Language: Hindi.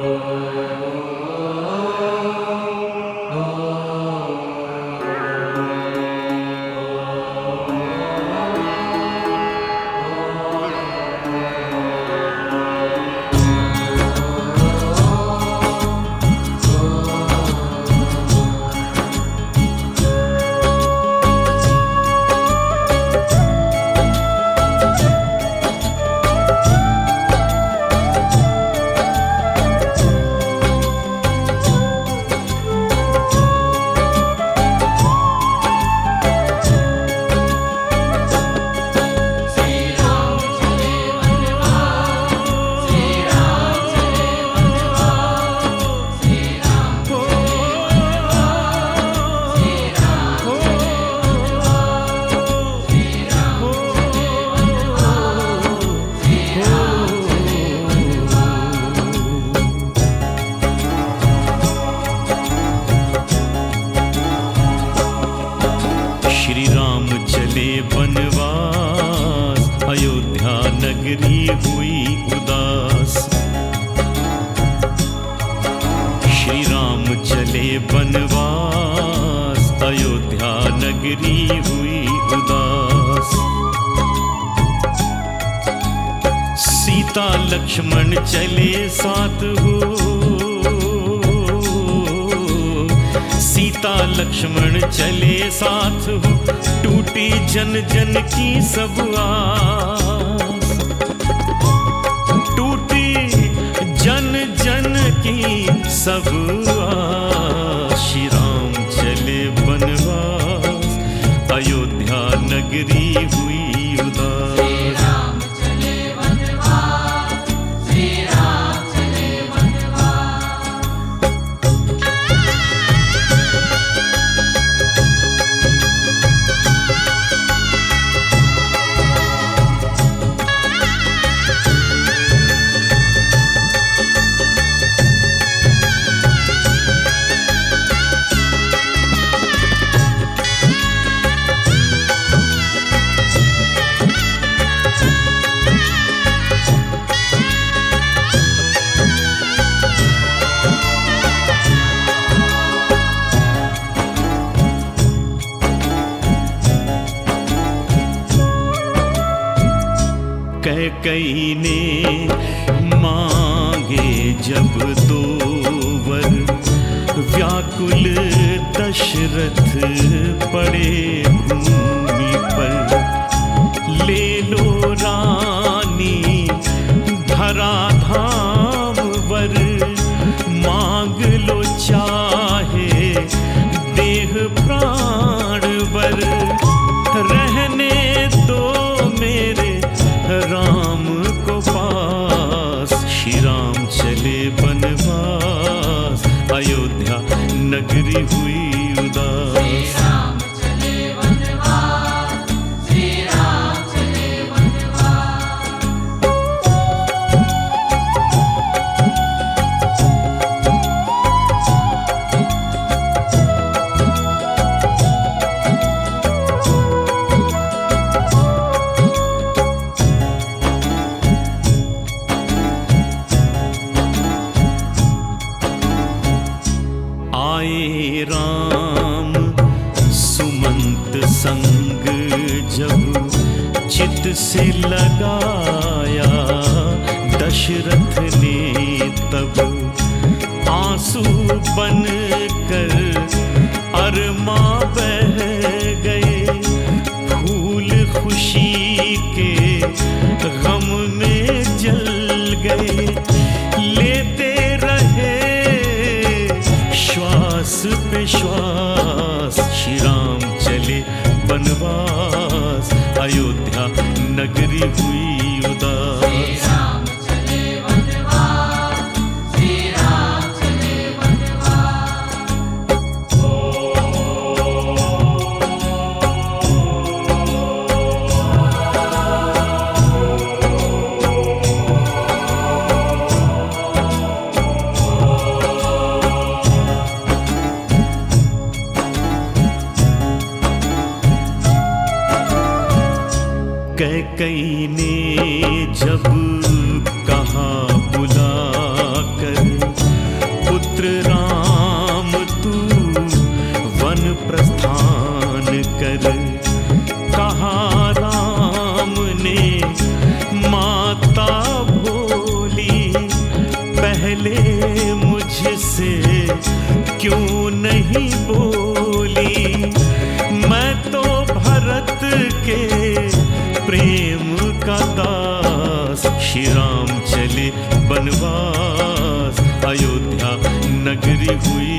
Oh श्री राम चले बनवास अयोध्या नगरी हुई उदास। श्री राम चले बनवास अयोध्या नगरी हुई उदास। सीता लक्ष्मण चले साथ हो सीता लक्ष्मण चले साथ टूटी जन जन की सब आस। टूटी जन जन की सब आस। श्री राम चले बनवास अयोध्या नगरी कई ने मांगे जब दो वर। व्याकुल दशरथ पड़े भूमि पर। ले लो रानी धरा धाम वर। मांग लो चाहे देह प्राण। हुई दशरथ ने तब आँसू बन कर अरमा बह गए। फूल खुशी के गम में जल गए। लेते रहे श्वास पे श्वास। श्री राम चले बनवास अयोध्या नगरी हुई कई ने जब कहा बुला कर, पुत्र राम तू वन प्रस्थान कर। कहा राम ने, माता भोली पहले मुझसे क्यों नहीं बोली? चले बनवास